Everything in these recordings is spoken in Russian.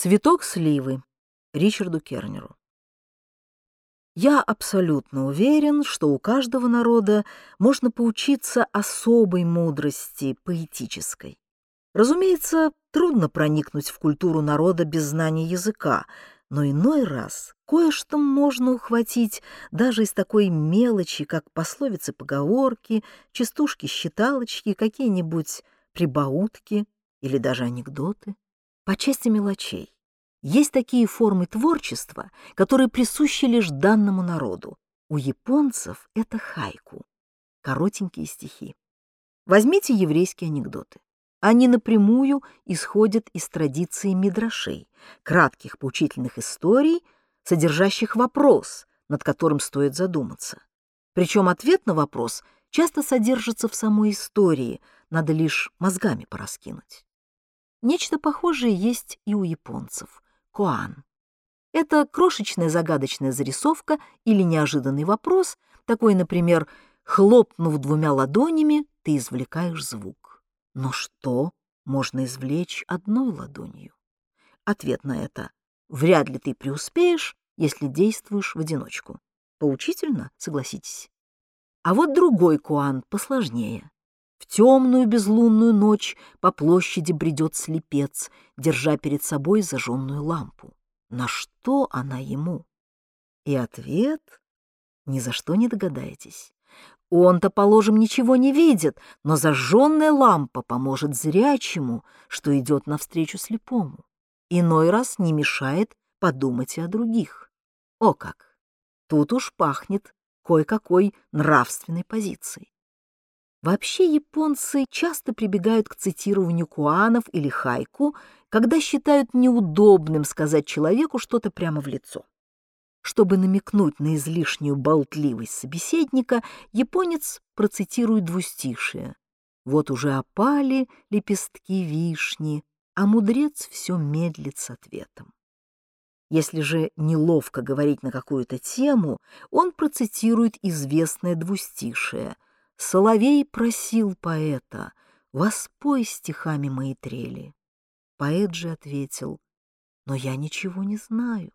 Цветок сливы Ричарду Кернеру. Я абсолютно уверен, что у каждого народа можно поучиться особой мудрости поэтической. Разумеется, трудно проникнуть в культуру народа без знания языка, но иной раз кое-что можно ухватить даже из такой мелочи, как пословицы-поговорки, частушки-считалочки, какие-нибудь прибаутки или даже анекдоты. По части мелочей. Есть такие формы творчества, которые присущи лишь данному народу. У японцев это хайку, коротенькие стихи. Возьмите еврейские анекдоты. Они напрямую исходят из традиции мидрашей, кратких поучительных историй, содержащих вопрос, над которым стоит задуматься. Причем ответ на вопрос часто содержится в самой истории, надо лишь мозгами пораскинуть. Нечто похожее есть и у японцев — коан. Это крошечная загадочная зарисовка или неожиданный вопрос, такой, например, хлопнув двумя ладонями, ты извлекаешь звук. Но что можно извлечь одной ладонью? Ответ на это — вряд ли ты преуспеешь, если действуешь в одиночку. Поучительно, согласитесь. А вот другой куан посложнее. В темную безлунную ночь по площади бредет слепец, держа перед собой зажженную лампу. На что она ему? И ответ ни за что не догадаетесь. Он-то, положим, ничего не видит, но зажженная лампа поможет зрячему, что идет навстречу слепому. Иной раз не мешает подумать и о других. О как! Тут уж пахнет кое-какой нравственной позицией. Вообще японцы часто прибегают к цитированию куанов или хайку, когда считают неудобным сказать человеку что-то прямо в лицо. Чтобы намекнуть на излишнюю болтливость собеседника, японец процитирует двустишие. «Вот уже опали лепестки вишни, а мудрец все медлит с ответом». Если же неловко говорить на какую-то тему, он процитирует известное двустишее — Соловей просил поэта, воспой стихами мои трели. Поэт же ответил, но я ничего не знаю.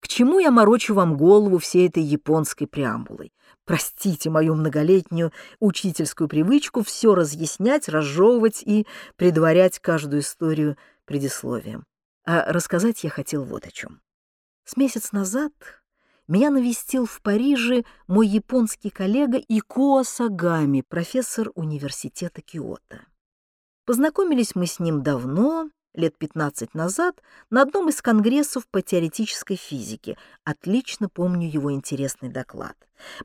К чему я морочу вам голову всей этой японской преамбулой? Простите мою многолетнюю учительскую привычку все разъяснять, разжевывать и предварять каждую историю предисловием. А рассказать я хотел вот о чем. С месяц назад меня навестил в Париже мой японский коллега Икоа Сагами, профессор университета Киото. Познакомились мы с ним давно, лет 15 назад, на одном из конгрессов по теоретической физике. Отлично помню его интересный доклад.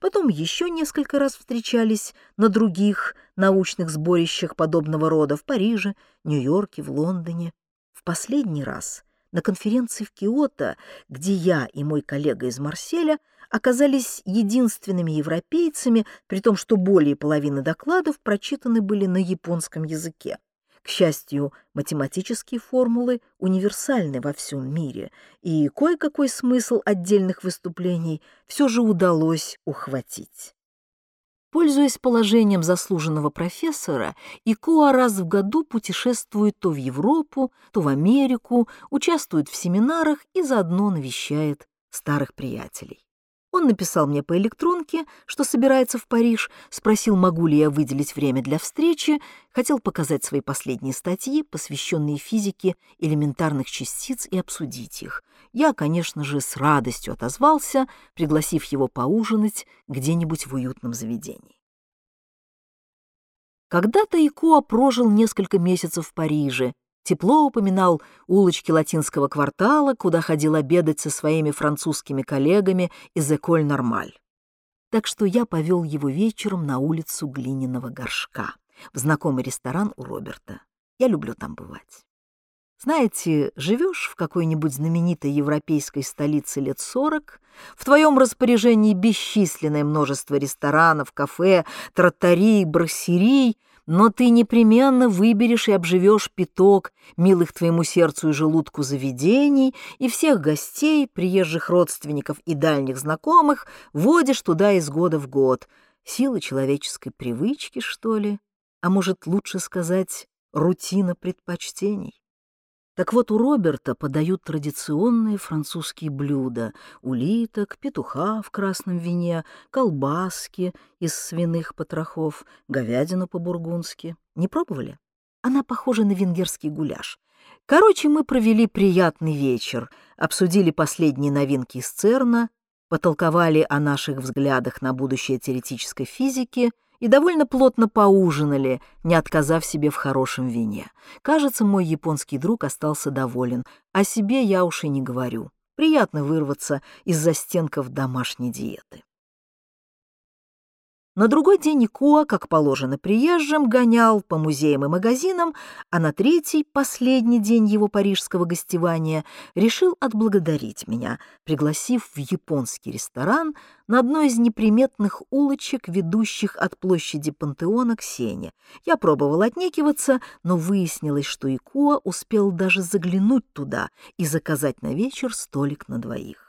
Потом еще несколько раз встречались на других научных сборищах подобного рода в Париже, Нью-Йорке, в Лондоне. В последний раз на конференции в Киото, где я и мой коллега из Марселя оказались единственными европейцами, при том, что более половины докладов прочитаны были на японском языке. К счастью, математические формулы универсальны во всем мире, и кое-какой смысл отдельных выступлений все же удалось ухватить. Пользуясь положением заслуженного профессора, Икоа раз в году путешествует то в Европу, то в Америку, участвует в семинарах и заодно навещает старых приятелей. Он написал мне по электронке, что собирается в Париж, спросил, могу ли я выделить время для встречи, хотел показать свои последние статьи, посвященные физике элементарных частиц, и обсудить их. Я, конечно же, с радостью отозвался, пригласив его поужинать где-нибудь в уютном заведении. Когда-то Икоа прожил несколько месяцев в Париже, тепло упоминал улочки латинского квартала, куда ходил обедать со своими французскими коллегами из «Эколь Нормаль». Так что я повел его вечером на улицу Глиняного горшка, в знакомый ресторан у Роберта. Я люблю там бывать. Знаете, живешь в какой-нибудь знаменитой европейской столице лет сорок, в твоем распоряжении бесчисленное множество ресторанов, кафе, тротарий, брассерий, но ты непременно выберешь и обживешь пяток милых твоему сердцу и желудку заведений, и всех гостей, приезжих родственников и дальних знакомых водишь туда из года в год. Сила человеческой привычки, что ли? А может, лучше сказать, рутина предпочтений? Так вот, у Роберта подают традиционные французские блюда — улиток, петуха в красном вине, колбаски из свиных потрохов, говядину по-бургундски. Не пробовали? Она похожа на венгерский гуляш. Короче, мы провели приятный вечер, обсудили последние новинки из ЦЕРНа, потолковали о наших взглядах на будущее теоретической физики — и довольно плотно поужинали, не отказав себе в хорошем вине. Кажется, мой японский друг остался доволен, о себе я уж и не говорю. Приятно вырваться из застенков домашней диеты. На другой день Икуа, как положено приезжим, гонял по музеям и магазинам, а на третий, последний день его парижского гостевания, решил отблагодарить меня, пригласив в японский ресторан на одной из неприметных улочек, ведущих от площади Пантеона к Сене. Я пробовал отнекиваться, но выяснилось, что Икуа успел даже заглянуть туда и заказать на вечер столик на двоих.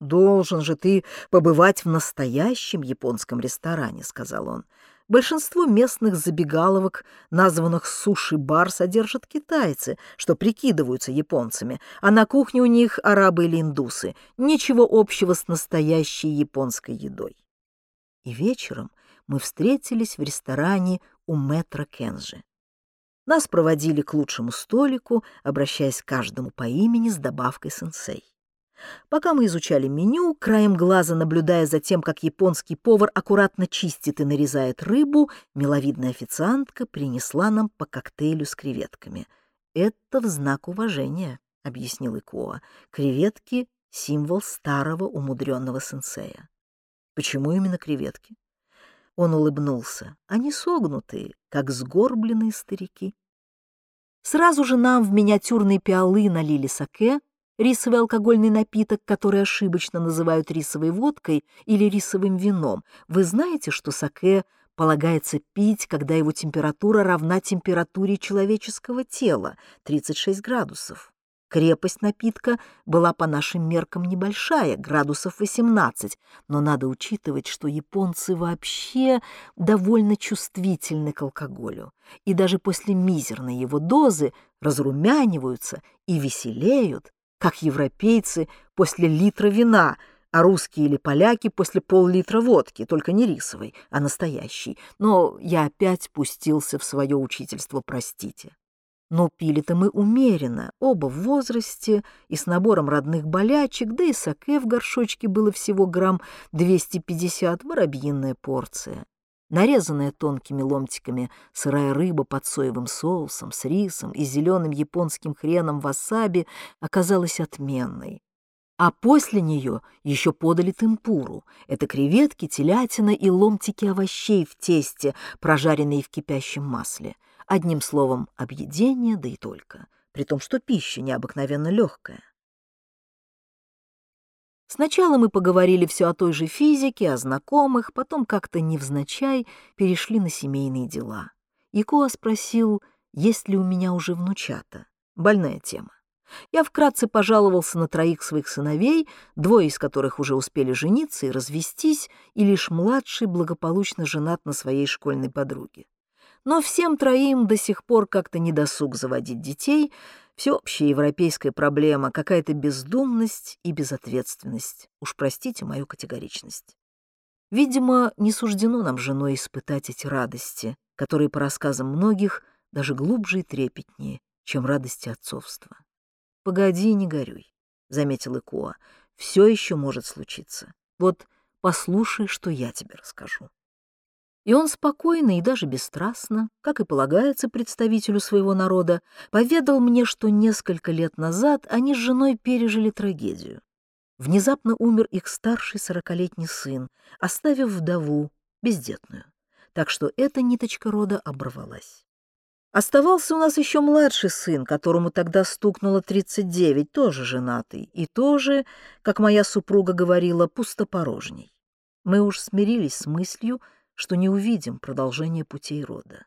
«Должен же ты побывать в настоящем японском ресторане», — сказал он. «Большинство местных забегаловок, названных суши-бар, содержат китайцы, что прикидываются японцами, а на кухне у них арабы или индусы. Ничего общего с настоящей японской едой». И вечером мы встретились в ресторане у мэтра Кенжи. Нас проводили к лучшему столику, обращаясь к каждому по имени с добавкой сенсей. Пока мы изучали меню, краем глаза наблюдая за тем, как японский повар аккуратно чистит и нарезает рыбу, миловидная официантка принесла нам по коктейлю с креветками. «Это в знак уважения», — объяснил Икоа. «Креветки — символ старого умудренного сенсея». «Почему именно креветки?» Он улыбнулся. «Они согнутые, как сгорбленные старики». Сразу же нам в миниатюрные пиалы налили саке, Рисовый алкогольный напиток, который ошибочно называют рисовой водкой или рисовым вином. Вы знаете, что саке полагается пить, когда его температура равна температуре человеческого тела — 36 градусов. Крепость напитка была по нашим меркам небольшая, градусов 18, но надо учитывать, что японцы вообще довольно чувствительны к алкоголю, и даже после мизерной его дозы разрумяниваются и веселеют, как европейцы после литра вина, а русские или поляки после пол-литра водки, только не рисовой, а настоящей. Но я опять пустился в свое учительство, простите. Но пили-то мы умеренно, оба в возрасте и с набором родных болячек, да и саке в горшочке было всего грамм 250, воробьиная порция нарезанная тонкими ломтиками сырая рыба под соевым соусом, с рисом и зеленым японским хреном васаби оказалась отменной. А после нее еще подали темпуру. Это креветки, телятина и ломтики овощей в тесте, прожаренные в кипящем масле. Одним словом, объедение, да и только. При том, что пища необыкновенно легкая. Сначала мы поговорили все о той же физике, о знакомых, потом как-то невзначай перешли на семейные дела. Якуа спросил, есть ли у меня уже внучата. Больная тема. Я вкратце пожаловался на троих своих сыновей, двое из которых уже успели жениться и развестись, и лишь младший благополучно женат на своей школьной подруге. Но всем троим до сих пор как-то не досуг заводить детей — Всеобщая европейская проблема, какая-то бездумность и безответственность. Уж простите мою категоричность. Видимо, не суждено нам женой испытать эти радости, которые, по рассказам многих, даже глубже и трепетнее, чем радости отцовства. «Погоди, не горюй», — заметил Икоа, — «все еще может случиться. Вот послушай, что я тебе расскажу». И он спокойно и даже бесстрастно, как и полагается представителю своего народа, поведал мне, что несколько лет назад они с женой пережили трагедию. Внезапно умер их старший сорокалетний сын, оставив вдову, бездетную. Так что эта ниточка рода оборвалась. Оставался у нас еще младший сын, которому тогда стукнуло 39, тоже женатый, и тоже, как моя супруга говорила, пустопорожней. Мы уж смирились с мыслью, что не увидим продолжение путей рода.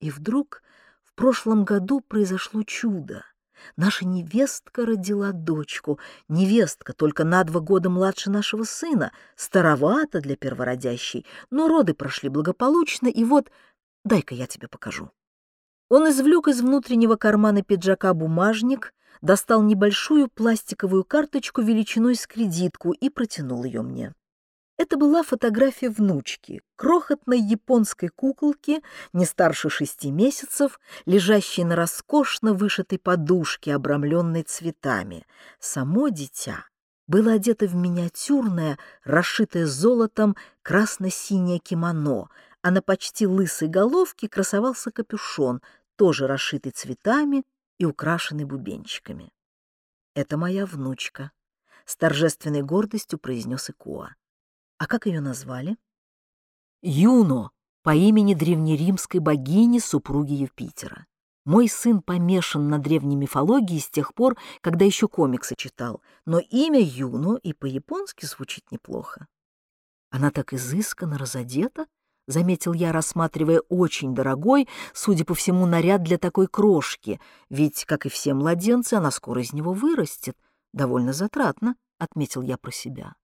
И вдруг в прошлом году произошло чудо. Наша невестка родила дочку. Невестка только на два года младше нашего сына. Старовато для первородящей, но роды прошли благополучно, и вот... Дай-ка я тебе покажу. Он извлек из внутреннего кармана пиджака бумажник, достал небольшую пластиковую карточку величиной с кредитку и протянул ее мне. Это была фотография внучки, крохотной японской куколки, не старше шести месяцев, лежащей на роскошно вышитой подушке, обрамленной цветами. Само дитя было одето в миниатюрное, расшитое золотом красно-синее кимоно, а на почти лысой головке красовался капюшон, тоже расшитый цветами и украшенный бубенчиками. «Это моя внучка», — с торжественной гордостью произнес Икоа. А как ее назвали? Юно, по имени древнеримской богини супруги Юпитера. Мой сын помешан на древней мифологии с тех пор, когда еще комиксы читал, но имя Юно и по-японски звучит неплохо. Она так изысканно разодета, — заметил я, рассматривая очень дорогой, судя по всему, наряд для такой крошки, ведь, как и все младенцы, она скоро из него вырастет. Довольно затратно, — отметил я про себя.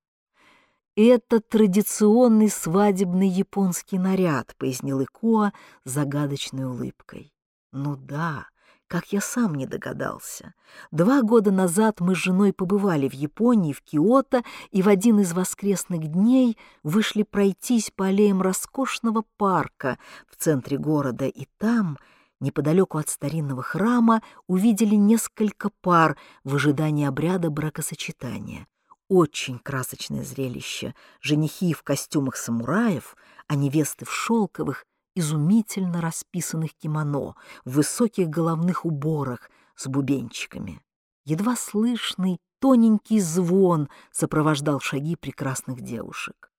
«Это традиционный свадебный японский наряд», — пояснил Икоа загадочной улыбкой. «Ну да, как я сам не догадался. Два года назад мы с женой побывали в Японии, в Киото, и в один из воскресных дней вышли пройтись по аллеям роскошного парка в центре города, и там, неподалеку от старинного храма, увидели несколько пар в ожидании обряда бракосочетания. Очень красочное зрелище. Женихи в костюмах самураев, а невесты в шелковых, изумительно расписанных кимоно, в высоких головных уборах с бубенчиками. Едва слышный тоненький звон сопровождал шаги прекрасных девушек.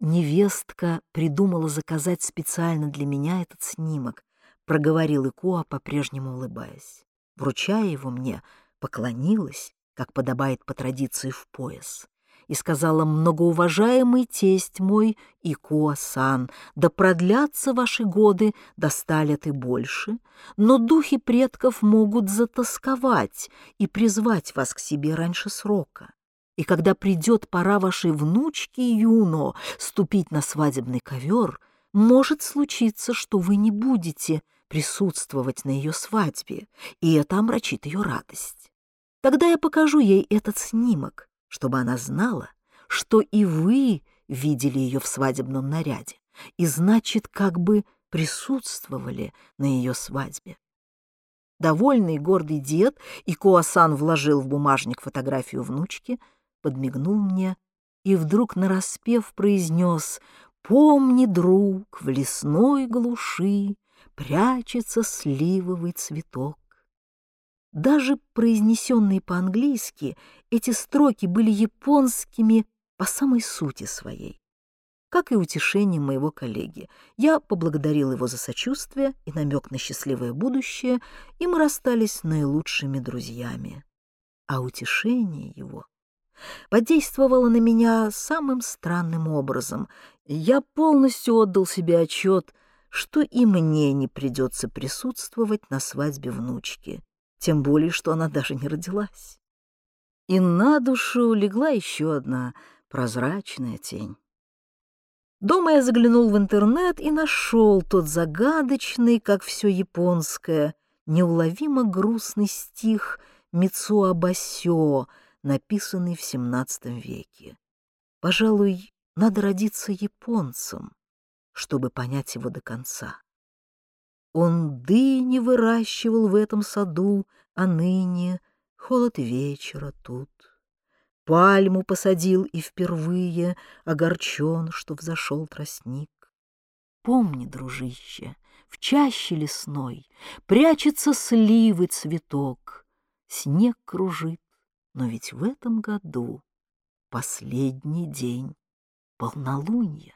Невестка придумала заказать специально для меня этот снимок, проговорил Икоа, по-прежнему улыбаясь. Вручая его мне, поклонилась как подобает по традиции в пояс, и сказала «Многоуважаемый тесть мой Икуа-сан, да продлятся ваши годы, досталят и больше, но духи предков могут затасковать и призвать вас к себе раньше срока. И когда придет пора вашей внучки Юно ступить на свадебный ковер, может случиться, что вы не будете присутствовать на ее свадьбе, и это омрачит ее радость. Тогда я покажу ей этот снимок, чтобы она знала, что и вы видели ее в свадебном наряде, и, значит, как бы присутствовали на ее свадьбе. Довольный гордый дед, и Коасан вложил в бумажник фотографию внучки, подмигнул мне и вдруг нараспев произнес «Помни, друг, в лесной глуши прячется сливовый цветок. Даже произнесенные по-английски, эти строки были японскими по самой сути своей. Как и утешение моего коллеги, я поблагодарил его за сочувствие и намек на счастливое будущее, и мы расстались наилучшими друзьями. А утешение его подействовало на меня самым странным образом. Я полностью отдал себе отчет, что и мне не придется присутствовать на свадьбе внучки тем более, что она даже не родилась. И на душу легла еще одна прозрачная тень. Дома я заглянул в интернет и нашел тот загадочный, как все японское, неуловимо грустный стих Мицуа Басё, написанный в XVII веке. Пожалуй, надо родиться японцем, чтобы понять его до конца. Он дыни выращивал в этом саду, а ныне холод вечера тут. Пальму посадил и впервые огорчен, что взошел тростник. Помни, дружище, в чаще лесной прячется сливы цветок. Снег кружит, но ведь в этом году последний день полнолуния.